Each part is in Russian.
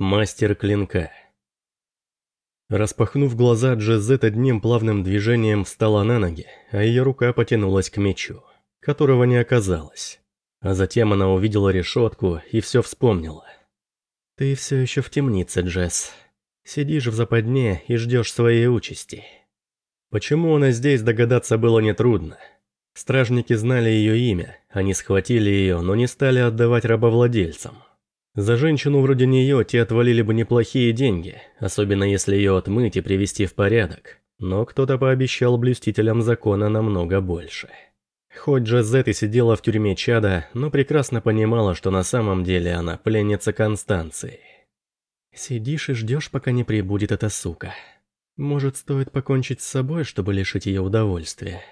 Мастер клинка. Распахнув глаза, Джезет одним плавным движением встала на ноги, а ее рука потянулась к мечу, которого не оказалось. А затем она увидела решетку и все вспомнила. «Ты все еще в темнице, Джесс. Сидишь в западне и ждешь своей участи». Почему она здесь, догадаться было нетрудно. Стражники знали ее имя, они схватили ее, но не стали отдавать рабовладельцам. За женщину вроде нее те отвалили бы неплохие деньги, особенно если ее отмыть и привести в порядок. Но кто-то пообещал блюстителям закона намного больше. Хоть Джазет и сидела в тюрьме Чада, но прекрасно понимала, что на самом деле она пленница Констанции. «Сидишь и ждешь, пока не прибудет эта сука. Может, стоит покончить с собой, чтобы лишить ее удовольствия?»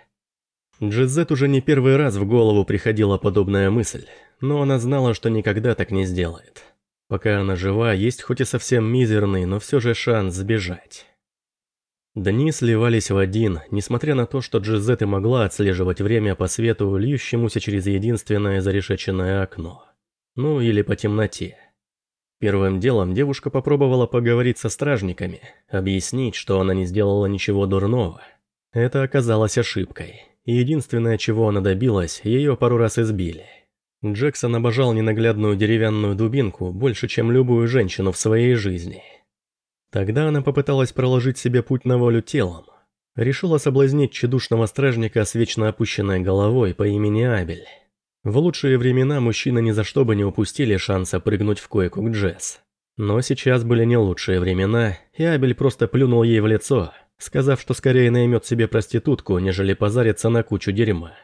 Джизет уже не первый раз в голову приходила подобная мысль, но она знала, что никогда так не сделает. Пока она жива, есть хоть и совсем мизерный, но все же шанс сбежать. Дни сливались в один, несмотря на то, что Джизет и могла отслеживать время по свету, льющемуся через единственное зарешеченное окно. Ну или по темноте. Первым делом девушка попробовала поговорить со стражниками, объяснить, что она не сделала ничего дурного. Это оказалось ошибкой единственное, чего она добилась, ее пару раз избили. Джексон обожал ненаглядную деревянную дубинку больше, чем любую женщину в своей жизни. Тогда она попыталась проложить себе путь на волю телом. Решила соблазнить тщедушного стражника с вечно опущенной головой по имени Абель. В лучшие времена мужчины ни за что бы не упустили шанса прыгнуть в койку к Джесс. Но сейчас были не лучшие времена, и Абель просто плюнул ей в лицо – сказав, что скорее наймет себе проститутку, нежели позарится на кучу дерьма.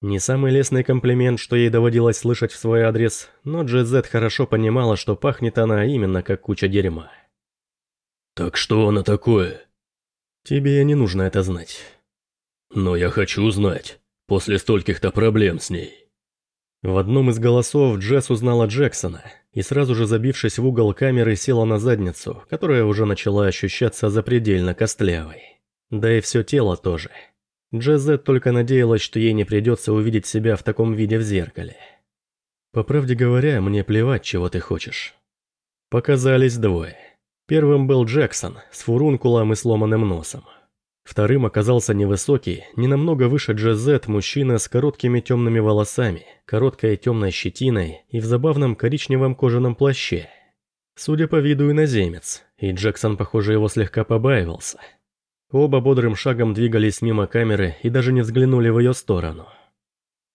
Не самый лестный комплимент, что ей доводилось слышать в свой адрес, но Джезет хорошо понимала, что пахнет она именно как куча дерьма. «Так что она такое?» «Тебе не нужно это знать». «Но я хочу знать, после стольких-то проблем с ней». В одном из голосов Джесс узнала Джексона, и сразу же забившись в угол камеры, села на задницу, которая уже начала ощущаться запредельно костлявой. Да и все тело тоже. Джезет только надеялась, что ей не придется увидеть себя в таком виде в зеркале. По правде говоря, мне плевать, чего ты хочешь. Показались двое. Первым был Джексон с фурункулом и сломанным носом. Вторым оказался невысокий, не намного выше Джезет мужчина с короткими темными волосами, короткой темной щетиной и в забавном коричневом кожаном плаще. Судя по виду иноземец, и Джексон, похоже, его слегка побаивался. Оба бодрым шагом двигались мимо камеры и даже не взглянули в ее сторону.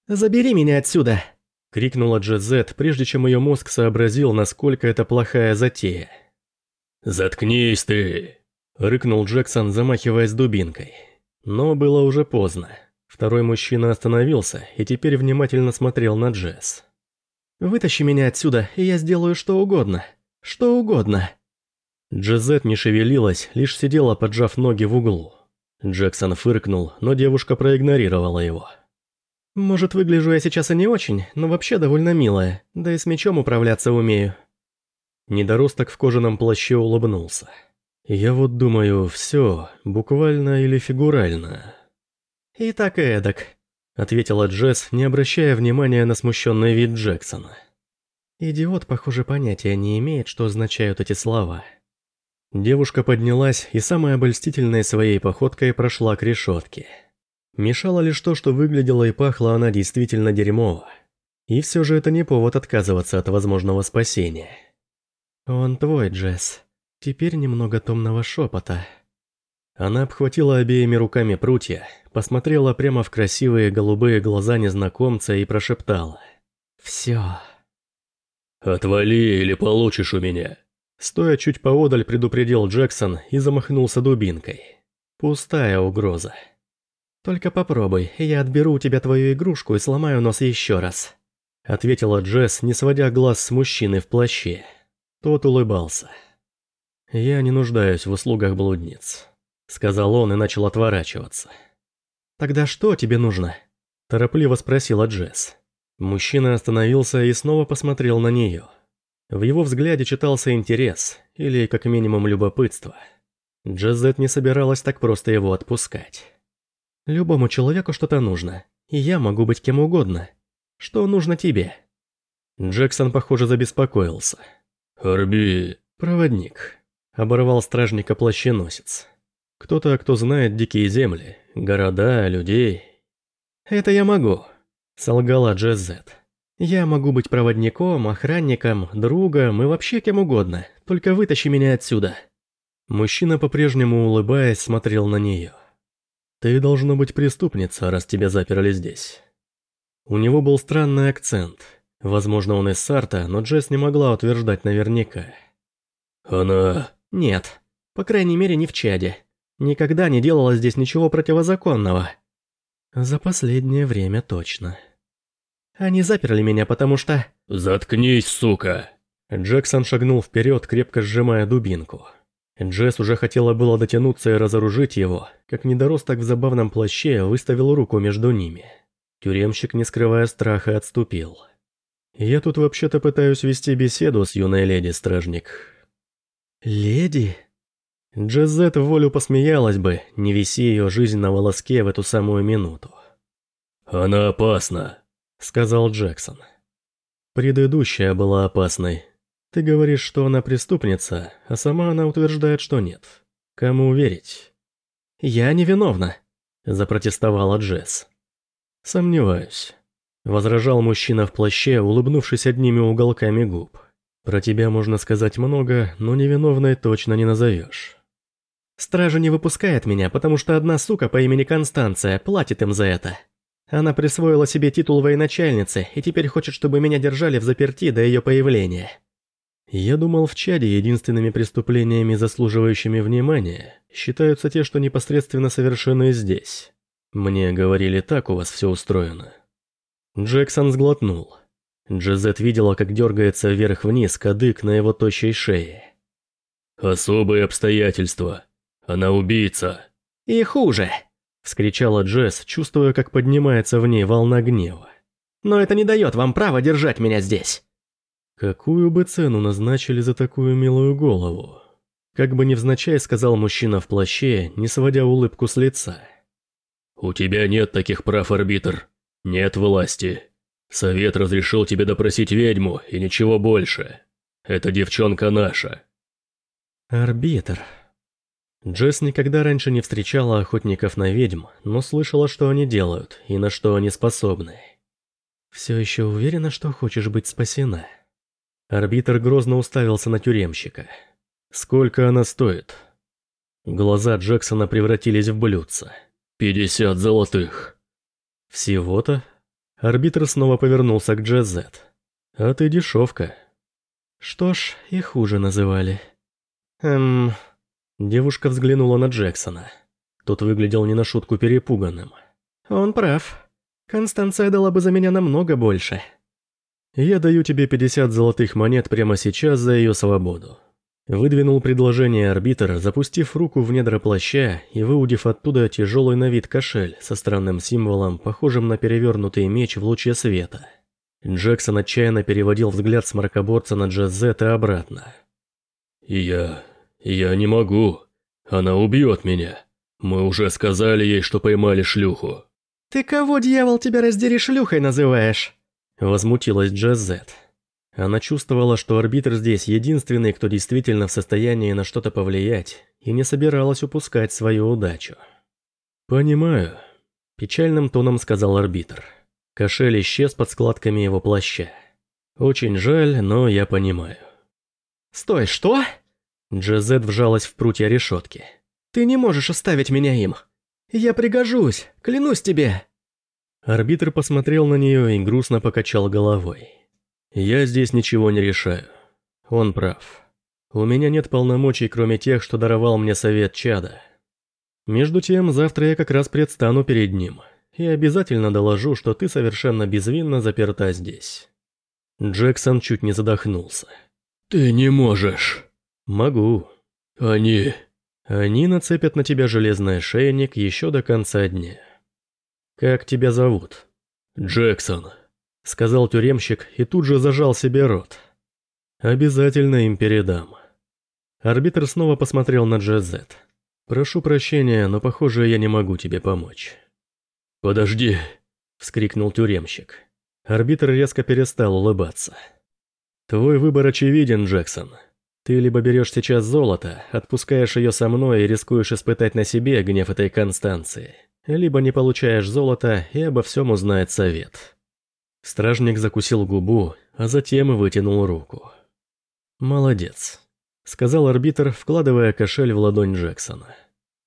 «Забери меня отсюда!» — крикнула Джезет, прежде чем ее мозг сообразил, насколько это плохая затея. «Заткнись ты!» Рыкнул Джексон, замахиваясь дубинкой. Но было уже поздно. Второй мужчина остановился и теперь внимательно смотрел на Джесс. «Вытащи меня отсюда, и я сделаю что угодно. Что угодно». Джезет не шевелилась, лишь сидела, поджав ноги в углу. Джексон фыркнул, но девушка проигнорировала его. «Может, выгляжу я сейчас и не очень, но вообще довольно милая, да и с мечом управляться умею». Недоросток в кожаном плаще улыбнулся. Я вот думаю, все, буквально или фигурально. И так и эдак, ответила Джесс, не обращая внимания на смущенный вид Джексона. Идиот, похоже, понятия не имеет, что означают эти слова. Девушка поднялась и самой обольстительной своей походкой прошла к решетке. Мешало лишь то, что выглядела и пахла она действительно дерьмово. И все же это не повод отказываться от возможного спасения. «Он твой, Джесс», Теперь немного томного шепота. Она обхватила обеими руками прутья, посмотрела прямо в красивые голубые глаза незнакомца и прошептала. «Все». «Отвали или получишь у меня». Стоя чуть поодаль, предупредил Джексон и замахнулся дубинкой. Пустая угроза. «Только попробуй, я отберу у тебя твою игрушку и сломаю нос еще раз», ответила Джесс, не сводя глаз с мужчины в плаще. Тот улыбался. «Я не нуждаюсь в услугах блудниц», — сказал он и начал отворачиваться. «Тогда что тебе нужно?» — торопливо спросила Джесс. Мужчина остановился и снова посмотрел на нее. В его взгляде читался интерес, или как минимум любопытство. Джезет не собиралась так просто его отпускать. «Любому человеку что-то нужно, и я могу быть кем угодно. Что нужно тебе?» Джексон, похоже, забеспокоился. «Харби, «Проводник», — оборвал стражника плащеносец. «Кто-то, кто знает дикие земли, города, людей». «Это я могу», — солгала Джезет. «Я могу быть проводником, охранником, другом и вообще кем угодно, только вытащи меня отсюда». Мужчина, по-прежнему улыбаясь, смотрел на нее. «Ты должно быть преступница, раз тебя заперли здесь». У него был странный акцент. Возможно, он из Сарта, но Джесс не могла утверждать наверняка. «Она...» «Нет. По крайней мере, не в Чаде. Никогда не делала здесь ничего противозаконного». «За последнее время точно». «Они заперли меня, потому что...» «Заткнись, сука!» Джексон шагнул вперед, крепко сжимая дубинку. Джесс уже хотела было дотянуться и разоружить его, как недоросток в забавном плаще выставил руку между ними. Тюремщик, не скрывая страха, отступил. «Я тут вообще-то пытаюсь вести беседу с юной леди-стражник». «Леди?» Джезет в волю посмеялась бы, не виси ее жизнь на волоске в эту самую минуту. «Она опасна», — сказал Джексон. Предыдущая была опасной, ты говоришь, что она преступница, а сама она утверждает, что нет. Кому верить? Я невиновна, запротестовала Джесс. Сомневаюсь. Возражал мужчина в плаще, улыбнувшись одними уголками губ. Про тебя можно сказать много, но невиновной точно не назовешь. Стража не выпускает меня, потому что одна сука по имени Констанция платит им за это. Она присвоила себе титул военачальницы и теперь хочет, чтобы меня держали в заперти до ее появления. Я думал, в Чаде единственными преступлениями, заслуживающими внимания, считаются те, что непосредственно совершены здесь. Мне говорили, так у вас все устроено. Джексон сглотнул. Джезет видела, как дергается вверх-вниз кадык на его тощей шее. «Особые обстоятельства. Она убийца». «И хуже», — вскричала Джесс, чувствуя, как поднимается в ней волна гнева. «Но это не дает вам права держать меня здесь». Какую бы цену назначили за такую милую голову? Как бы невзначай сказал мужчина в плаще, не сводя улыбку с лица. «У тебя нет таких прав, арбитр. Нет власти. Совет разрешил тебе допросить ведьму, и ничего больше. Эта девчонка наша». «Арбитр». Джесс никогда раньше не встречала охотников на ведьм, но слышала, что они делают и на что они способны. «Все еще уверена, что хочешь быть спасена?» Арбитр грозно уставился на тюремщика. «Сколько она стоит?» Глаза Джексона превратились в блюдца. «Пятьдесят золотых». «Всего-то?» Арбитр снова повернулся к Джезет. «А ты дешевка». «Что ж, и хуже называли». «Эм...» Девушка взглянула на Джексона. Тот выглядел не на шутку перепуганным. «Он прав. Констанция дала бы за меня намного больше». Я даю тебе 50 золотых монет прямо сейчас за ее свободу. Выдвинул предложение арбитр, запустив руку в недра плаща и выудив оттуда тяжелый на вид кошель со странным символом, похожим на перевернутый меч в луче света. Джексон отчаянно переводил взгляд с мракоборца на Джазета обратно. «Я... я не могу. Она убьет меня. Мы уже сказали ей, что поймали шлюху». «Ты кого, дьявол, тебя раздери шлюхой называешь?» Возмутилась Джазет. Она чувствовала, что арбитр здесь единственный, кто действительно в состоянии на что-то повлиять, и не собиралась упускать свою удачу. «Понимаю», – печальным тоном сказал арбитр. Кошель исчез под складками его плаща. «Очень жаль, но я понимаю». «Стой, что?» Джазет вжалась в прутья решетки. «Ты не можешь оставить меня им. Я пригожусь, клянусь тебе». Арбитр посмотрел на нее и грустно покачал головой. «Я здесь ничего не решаю. Он прав. У меня нет полномочий, кроме тех, что даровал мне совет Чада. Между тем, завтра я как раз предстану перед ним и обязательно доложу, что ты совершенно безвинно заперта здесь». Джексон чуть не задохнулся. «Ты не можешь». «Могу». «Они...» «Они нацепят на тебя железный ошейник еще до конца дня». «Как тебя зовут?» «Джексон», — сказал тюремщик и тут же зажал себе рот. «Обязательно им передам». Арбитр снова посмотрел на Джезет. «Прошу прощения, но, похоже, я не могу тебе помочь». «Подожди», — вскрикнул тюремщик. Арбитр резко перестал улыбаться. «Твой выбор очевиден, Джексон. Ты либо берешь сейчас золото, отпускаешь ее со мной и рискуешь испытать на себе гнев этой Констанции, либо не получаешь золото и обо всем узнает совет. Стражник закусил губу, а затем вытянул руку. «Молодец», — сказал арбитр, вкладывая кошель в ладонь Джексона.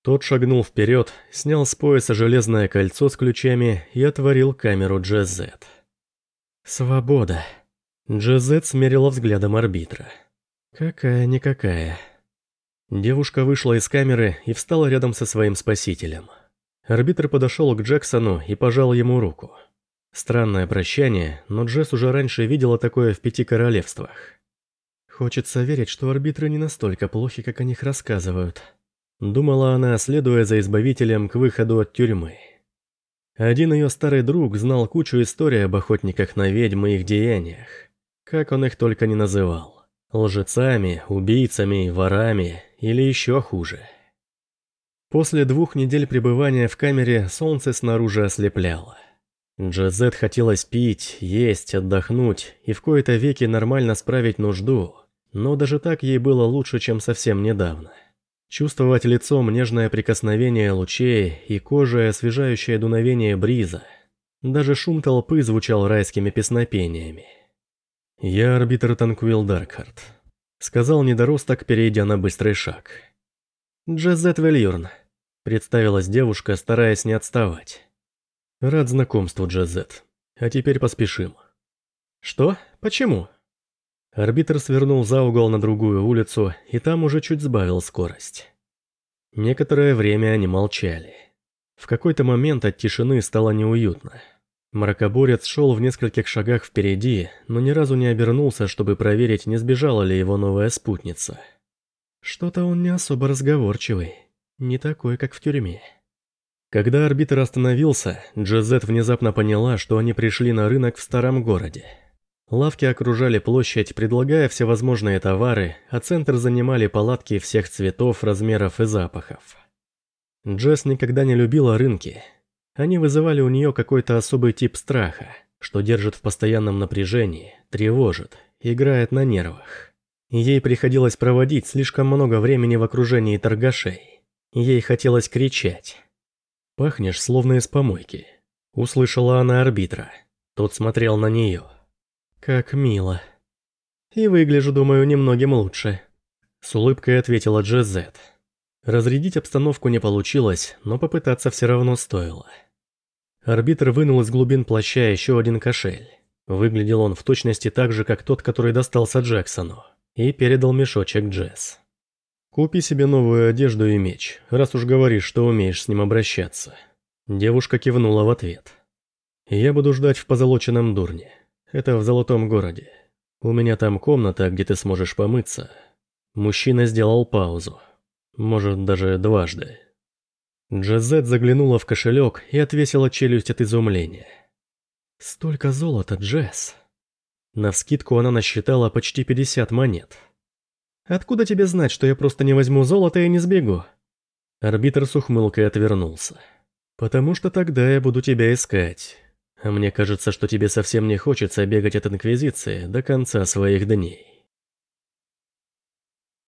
Тот шагнул вперед, снял с пояса железное кольцо с ключами и отворил камеру Джезет. «Свобода», — Джезет смерила взглядом арбитра. «Какая-никакая». Девушка вышла из камеры и встала рядом со своим спасителем. Арбитр подошел к Джексону и пожал ему руку. Странное прощание, но Джесс уже раньше видела такое в пяти королевствах. Хочется верить, что арбитры не настолько плохи, как о них рассказывают. Думала она, следуя за избавителем к выходу от тюрьмы. Один ее старый друг знал кучу историй об охотниках на ведьм и их деяниях. Как он их только не называл. Лжецами, убийцами, ворами или еще хуже. После двух недель пребывания в камере солнце снаружи ослепляло. Джазет хотелось пить, есть, отдохнуть и в кои-то веки нормально справить нужду, но даже так ей было лучше, чем совсем недавно. Чувствовать лицом нежное прикосновение лучей и кожей освежающее дуновение бриза. Даже шум толпы звучал райскими песнопениями. «Я арбитр Танквилл Даркхарт», — сказал недоросток, перейдя на быстрый шаг. «Джазет Вильюрн», — представилась девушка, стараясь не отставать. «Рад знакомству, Джазет. А теперь поспешим». «Что? Почему?» Арбитр свернул за угол на другую улицу, и там уже чуть сбавил скорость. Некоторое время они молчали. В какой-то момент от тишины стало неуютно. Мракоборец шел в нескольких шагах впереди, но ни разу не обернулся, чтобы проверить, не сбежала ли его новая спутница. Что-то он не особо разговорчивый, не такой, как в тюрьме. Когда арбитр остановился, Джезет внезапно поняла, что они пришли на рынок в старом городе. Лавки окружали площадь, предлагая всевозможные товары, а центр занимали палатки всех цветов, размеров и запахов. Джесс никогда не любила рынки, они вызывали у нее какой-то особый тип страха, что держит в постоянном напряжении, тревожит, играет на нервах. Ей приходилось проводить слишком много времени в окружении торгашей. Ей хотелось кричать. «Пахнешь, словно из помойки», — услышала она арбитра. Тот смотрел на нее. «Как мило. И выгляжу, думаю, немногим лучше», — с улыбкой ответила Джезет. Разрядить обстановку не получилось, но попытаться все равно стоило. Арбитр вынул из глубин плаща еще один кошель. Выглядел он в точности так же, как тот, который достался Джексону, и передал мешочек Джесс. «Купи себе новую одежду и меч, раз уж говоришь, что умеешь с ним обращаться». Девушка кивнула в ответ. «Я буду ждать в позолоченном дурне. Это в Золотом городе. У меня там комната, где ты сможешь помыться». Мужчина сделал паузу. Может, даже дважды. Джазет заглянула в кошелек и отвесила челюсть от изумления. «Столько золота, Джесс!» Навскидку она насчитала почти 50 монет. «Откуда тебе знать, что я просто не возьму золото и не сбегу?» Арбитр с ухмылкой отвернулся. «Потому что тогда я буду тебя искать. А мне кажется, что тебе совсем не хочется бегать от Инквизиции до конца своих дней».